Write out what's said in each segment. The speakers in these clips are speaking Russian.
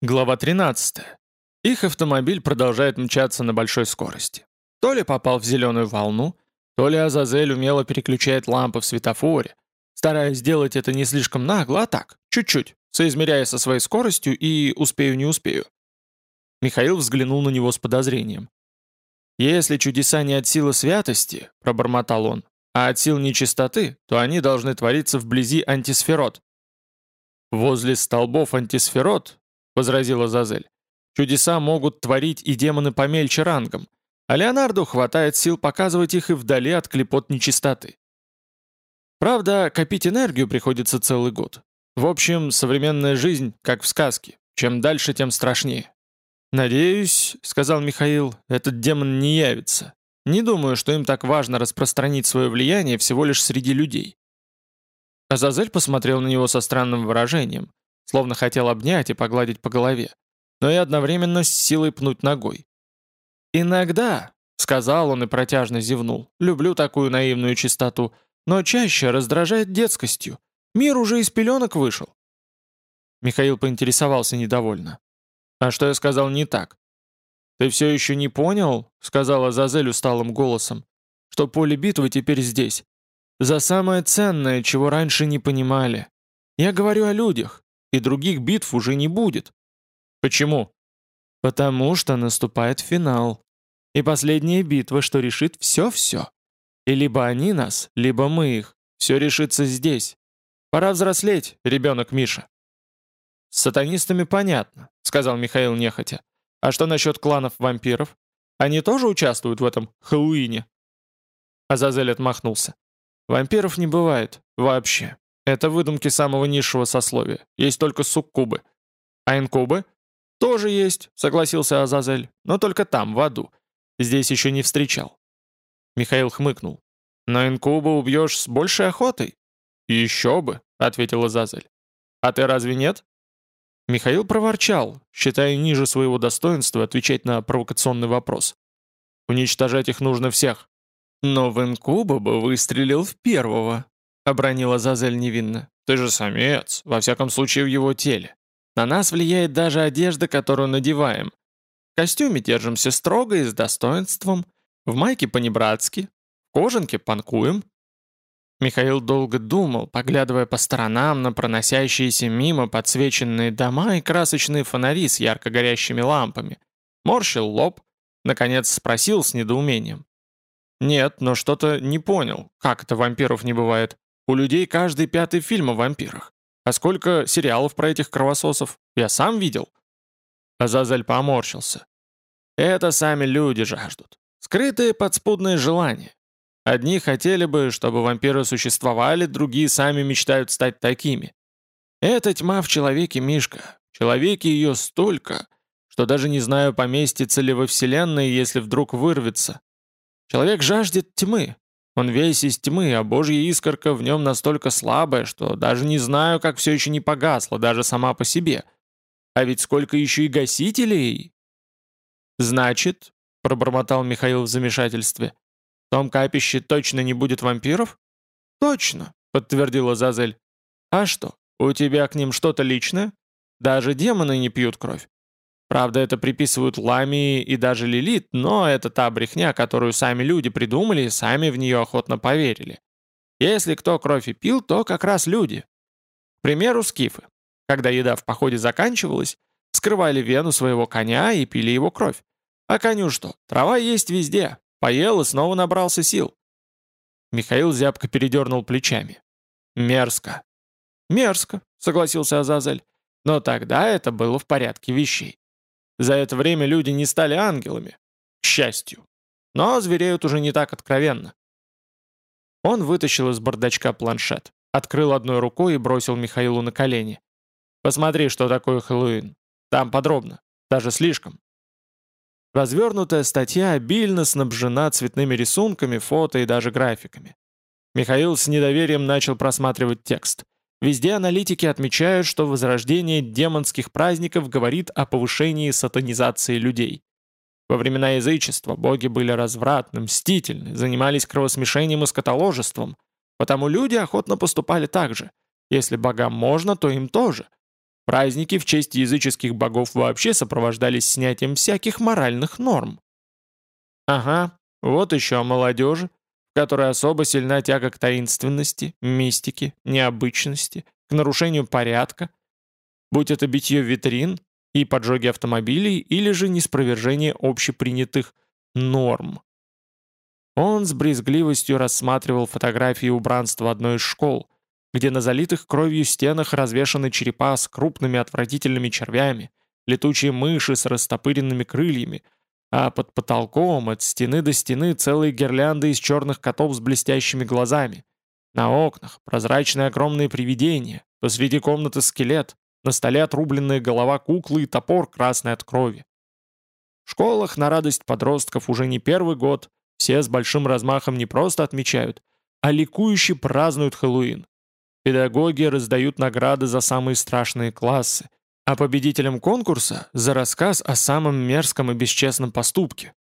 Глава 13. Их автомобиль продолжает мчаться на большой скорости. То ли попал в зеленую волну, то ли Азазель умело переключает лампы в светофоре, стараясь сделать это не слишком нагло, а так, чуть-чуть, соизмеряя со своей скоростью и успею-не успею. Михаил взглянул на него с подозрением. «Если чудеса не от силы святости, — пробормотал он, — а от сил нечистоты, то они должны твориться вблизи антисферот». «Возле столбов антисферот возразила Зазель. «Чудеса могут творить и демоны помельче рангом, а Леонарду хватает сил показывать их и вдали от клепот нечистоты. Правда, копить энергию приходится целый год. В общем, современная жизнь, как в сказке. Чем дальше, тем страшнее. «Надеюсь», — сказал Михаил, — «этот демон не явится. Не думаю, что им так важно распространить свое влияние всего лишь среди людей». Азазель посмотрел на него со странным выражением, словно хотел обнять и погладить по голове, но и одновременно с силой пнуть ногой. «Иногда», — сказал он и протяжно зевнул, — «люблю такую наивную чистоту, но чаще раздражает детскостью. Мир уже из пеленок вышел». Михаил поинтересовался недовольно. «А что я сказал не так?» «Ты все еще не понял?» — сказала Зазель усталым голосом. «Что поле битвы теперь здесь. За самое ценное, чего раньше не понимали. Я говорю о людях и других битв уже не будет. Почему? Потому что наступает финал. И последняя битва, что решит все-все. И либо они нас, либо мы их. Все решится здесь. Пора взрослеть, ребенок Миша. «С сатанистами понятно», — сказал Михаил нехотя. «А что насчет кланов вампиров? Они тоже участвуют в этом Хэллоуине?» Азазель отмахнулся. «Вампиров не бывает. Вообще. Это выдумки самого низшего сословия. Есть только суккубы. А инкубы? Тоже есть, согласился Азазель. Но только там, в аду. Здесь еще не встречал. Михаил хмыкнул. Но инкуба убьешь с большей охотой. Еще бы, ответил Азазель. А ты разве нет? Михаил проворчал, считая ниже своего достоинства отвечать на провокационный вопрос. Уничтожать их нужно всех. Но в инкуба бы выстрелил в первого, обронила Зазель невинно. «Ты же самец, во всяком случае в его теле. На нас влияет даже одежда, которую надеваем. В костюме держимся строго и с достоинством, в майке понебратски, в кожанке панкуем». Михаил долго думал, поглядывая по сторонам на проносящиеся мимо подсвеченные дома и красочные фонари с ярко горящими лампами. Морщил лоб, наконец спросил с недоумением. «Нет, но что-то не понял, как это вампиров не бывает?» У людей каждый пятый фильм о вампирах. А сколько сериалов про этих кровососов? Я сам видел». Азазель поморщился. «Это сами люди жаждут. Скрытые подспудные желания. Одни хотели бы, чтобы вампиры существовали, другие сами мечтают стать такими. Это тьма в человеке, Мишка. В человеке ее столько, что даже не знаю, поместится ли во Вселенной, если вдруг вырвется. Человек жаждет тьмы, он весь из тьмы, а божья искорка в нем настолько слабая, что даже не знаю, как все еще не погасла, даже сама по себе. А ведь сколько еще и гасителей!» «Значит», — пробормотал Михаил в замешательстве, «в том капище точно не будет вампиров?» «Точно», — подтвердила Зазель. «А что, у тебя к ним что-то личное? Даже демоны не пьют кровь. Правда, это приписывают Ламии и даже Лилит, но это та брехня, которую сами люди придумали и сами в нее охотно поверили. Если кто кровь и пил, то как раз люди. К примеру, скифы. Когда еда в походе заканчивалась, скрывали вену своего коня и пили его кровь. А коню что? Трава есть везде. Поел и снова набрался сил. Михаил зябко передернул плечами. «Мерзко». «Мерзко», — согласился Азазель. «Но тогда это было в порядке вещей. За это время люди не стали ангелами. К счастью. Но звереют уже не так откровенно. Он вытащил из бардачка планшет, открыл одной рукой и бросил Михаилу на колени. «Посмотри, что такое Хэллоуин. Там подробно. Даже слишком». Развернутая статья обильно снабжена цветными рисунками, фото и даже графиками. Михаил с недоверием начал просматривать текст – Везде аналитики отмечают, что возрождение демонских праздников говорит о повышении сатанизации людей. Во времена язычества боги были развратны, мстительны, занимались кровосмешением и скотоложеством, потому люди охотно поступали так же. Если богам можно, то им тоже. Праздники в честь языческих богов вообще сопровождались снятием всяких моральных норм. Ага, вот еще о молодежи, в которой особо сильна тяга к таинственности, мистике, необычности, к нарушению порядка, будь это битье витрин и поджоги автомобилей, или же неспровержение общепринятых норм. Он с брезгливостью рассматривал фотографии убранства одной из школ, где на залитых кровью стенах развешаны черепа с крупными отвратительными червями, летучие мыши с растопыренными крыльями, а под потолком от стены до стены целые гирлянды из черных котов с блестящими глазами. На окнах прозрачные огромные привидения, посреди комнаты скелет, на столе отрубленная голова куклы и топор красный от крови. В школах на радость подростков уже не первый год все с большим размахом не просто отмечают, а ликующе празднуют Хэллоуин. Педагоги раздают награды за самые страшные классы, а победителям конкурса – за рассказ о самом мерзком и бесчестном поступке.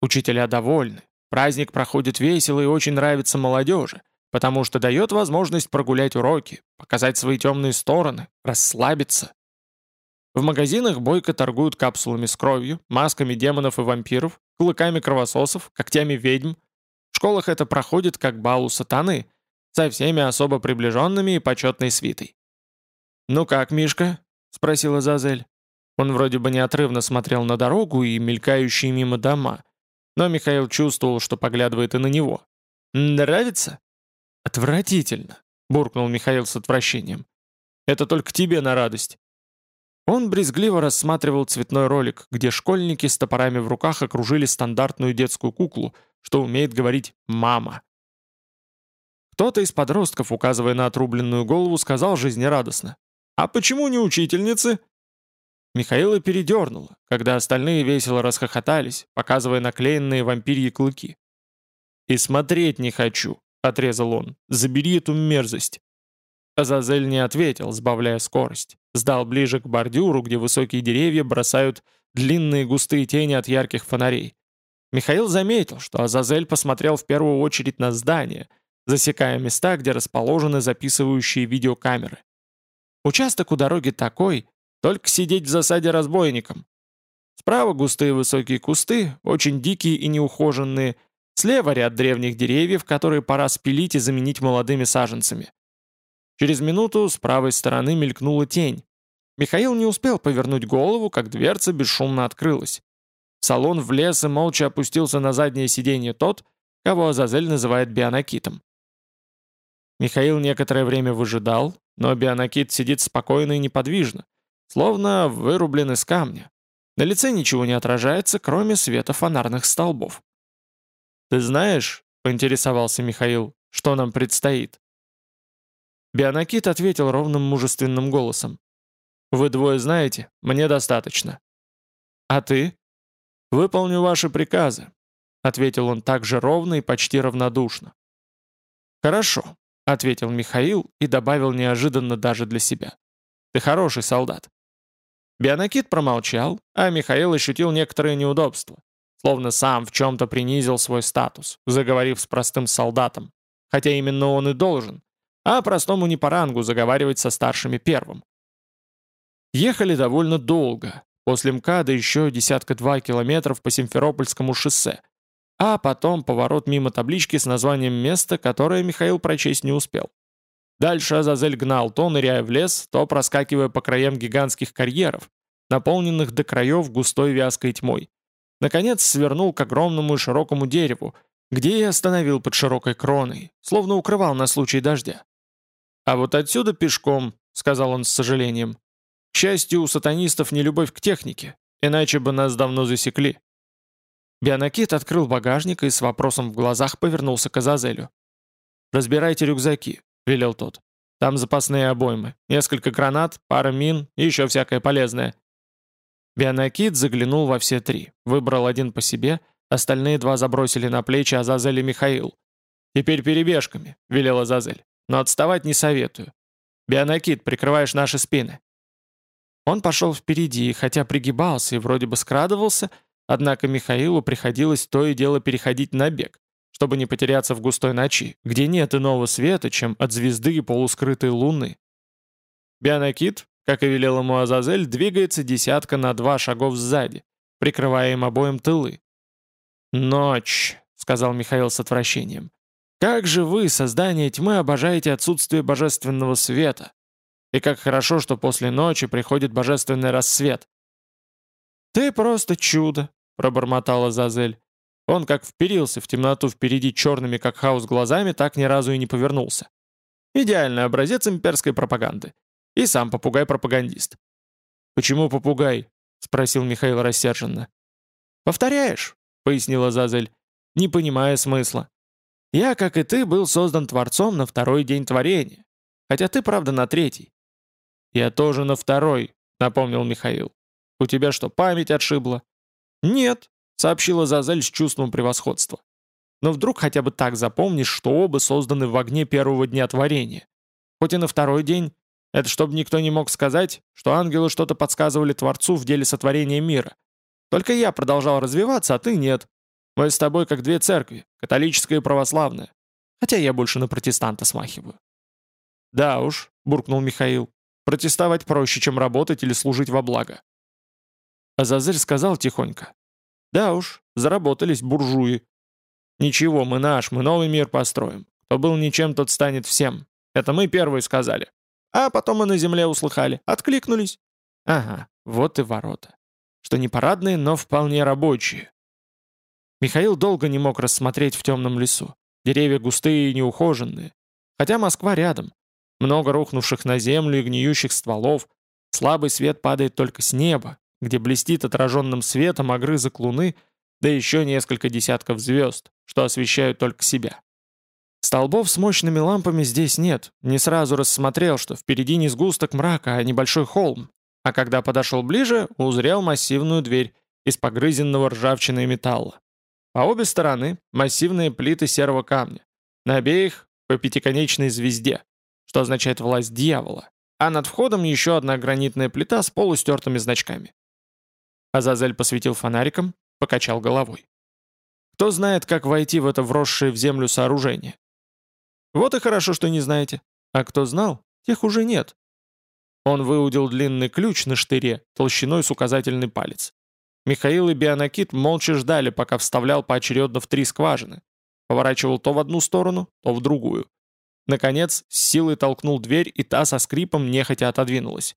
Учителя довольны, праздник проходит весело и очень нравится молодежи, потому что дает возможность прогулять уроки, показать свои темные стороны, расслабиться. В магазинах бойко торгуют капсулами с кровью, масками демонов и вампиров, клыками кровососов, когтями ведьм. В школах это проходит как бал у сатаны, со всеми особо приближенными и почетной свитой. «Ну как, Мишка?» — спросила Зазель. Он вроде бы неотрывно смотрел на дорогу и мелькающие мимо дома, но Михаил чувствовал, что поглядывает и на него. «Нравится?» «Отвратительно», — буркнул Михаил с отвращением. «Это только тебе на радость». Он брезгливо рассматривал цветной ролик, где школьники с топорами в руках окружили стандартную детскую куклу, что умеет говорить «мама». Кто-то из подростков, указывая на отрубленную голову, сказал жизнерадостно. «А почему не учительницы?» Михаила передернуло, когда остальные весело расхохотались, показывая наклеенные вампирьи клыки. «И смотреть не хочу», — отрезал он. «Забери эту мерзость». Азазель не ответил, сбавляя скорость. Сдал ближе к бордюру, где высокие деревья бросают длинные густые тени от ярких фонарей. Михаил заметил, что Азазель посмотрел в первую очередь на здание, засекая места, где расположены записывающие видеокамеры. Участок у дороги такой, только сидеть в засаде разбойником. Справа густые высокие кусты, очень дикие и неухоженные, слева ряд древних деревьев, которые пора спилить и заменить молодыми саженцами. Через минуту с правой стороны мелькнула тень. Михаил не успел повернуть голову, как дверца бесшумно открылась. В салон влез и молча опустился на заднее сиденье тот, кого Азазель называет бионакитом. Михаил некоторое время выжидал, но Бионакит сидит спокойно и неподвижно, словно вырублен из камня. На лице ничего не отражается, кроме света фонарных столбов. «Ты знаешь, — поинтересовался Михаил, — что нам предстоит?» Бионакит ответил ровным мужественным голосом. «Вы двое знаете, мне достаточно». «А ты?» «Выполню ваши приказы», — ответил он так же ровно и почти равнодушно. «Хорошо. — ответил Михаил и добавил неожиданно даже для себя. «Ты хороший солдат». Бионакит промолчал, а Михаил ощутил некоторые неудобства, словно сам в чем-то принизил свой статус, заговорив с простым солдатом, хотя именно он и должен, а простому не по рангу заговаривать со старшими первым. Ехали довольно долго, после МКАДа еще десятка-два километров по Симферопольскому шоссе, а потом поворот мимо таблички с названием места, которое Михаил прочесть не успел. Дальше Азазель гнал, то ныряя в лес, то проскакивая по краям гигантских карьеров, наполненных до краев густой вязкой тьмой. Наконец свернул к огромному и широкому дереву, где и остановил под широкой кроной, словно укрывал на случай дождя. «А вот отсюда пешком», — сказал он с сожалением. «К счастью, у сатанистов не любовь к технике, иначе бы нас давно засекли». Бионакит открыл багажник и с вопросом в глазах повернулся к Азазелю. «Разбирайте рюкзаки», — велел тот. «Там запасные обоймы, несколько гранат, пара мин и еще всякое полезное». Бионакит заглянул во все три, выбрал один по себе, остальные два забросили на плечи Азазель и Михаил. «Теперь перебежками», — велел Азазель. «Но отставать не советую. Бионакит, прикрываешь наши спины». Он пошел впереди, хотя пригибался и вроде бы скрадывался, — Однако Михаилу приходилось то и дело переходить на бег, чтобы не потеряться в густой ночи, где нет иного света, чем от звезды и полускрытой луны. Бионакит, как и велел ему Азазель, двигается десятка на два шагов сзади, прикрывая им обоим тылы. «Ночь», — сказал Михаил с отвращением. «Как же вы, создание тьмы, обожаете отсутствие божественного света? И как хорошо, что после ночи приходит божественный рассвет». «Ты просто чудо», — пробормотала Зазель. Он как вперился в темноту впереди черными, как хаос, глазами, так ни разу и не повернулся. Идеальный образец имперской пропаганды. И сам попугай-пропагандист. «Почему попугай?» — спросил Михаил рассерженно. «Повторяешь», — пояснила Зазель, не понимая смысла. «Я, как и ты, был создан Творцом на второй день творения. Хотя ты, правда, на третий». «Я тоже на второй», — напомнил Михаил. «У тебя что, память отшибла?» «Нет», — сообщила Зазель с чувством превосходства. «Но вдруг хотя бы так запомнишь, что оба созданы в огне первого дня творения. Хоть и на второй день, это чтобы никто не мог сказать, что ангелы что-то подсказывали Творцу в деле сотворения мира. Только я продолжал развиваться, а ты нет. Мы с тобой как две церкви, католическая и православная. Хотя я больше на протестанта смахиваю». «Да уж», — буркнул Михаил, — «протестовать проще, чем работать или служить во благо». Азазель сказал тихонько. «Да уж, заработались буржуи. Ничего, мы наш, мы новый мир построим. Кто был ничем, тот станет всем. Это мы первые сказали. А потом мы на земле услыхали, откликнулись. Ага, вот и ворота. Что не парадные, но вполне рабочие. Михаил долго не мог рассмотреть в темном лесу. Деревья густые и неухоженные. Хотя Москва рядом. Много рухнувших на землю и гниющих стволов. Слабый свет падает только с неба, где блестит отраженным светом огрызок луны, да еще несколько десятков звезд, что освещают только себя. Столбов с мощными лампами здесь нет, не сразу рассмотрел, что впереди не сгусток мрака, а небольшой холм, а когда подошел ближе, узрел массивную дверь из погрызенного ржавчины металла. По обе стороны массивные плиты серого камня, на обеих по пятиконечной звезде, что означает власть дьявола, а над входом еще одна гранитная плита с полустертыми значками. Азазель посветил фонариком, покачал головой. Кто знает, как войти в это вросшее в землю сооружение? Вот и хорошо, что не знаете. А кто знал, тех уже нет. Он выудил длинный ключ на штыре, толщиной с указательный палец. Михаил и Бионакит молча ждали, пока вставлял поочередно в три скважины. Поворачивал то в одну сторону, то в другую. Наконец, с силой толкнул дверь, и та со скрипом нехотя отодвинулась.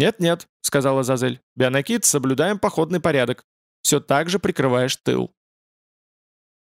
«Нет-нет», — сказала Зазель, — «Бионакит, соблюдаем походный порядок. Все так же прикрываешь тыл».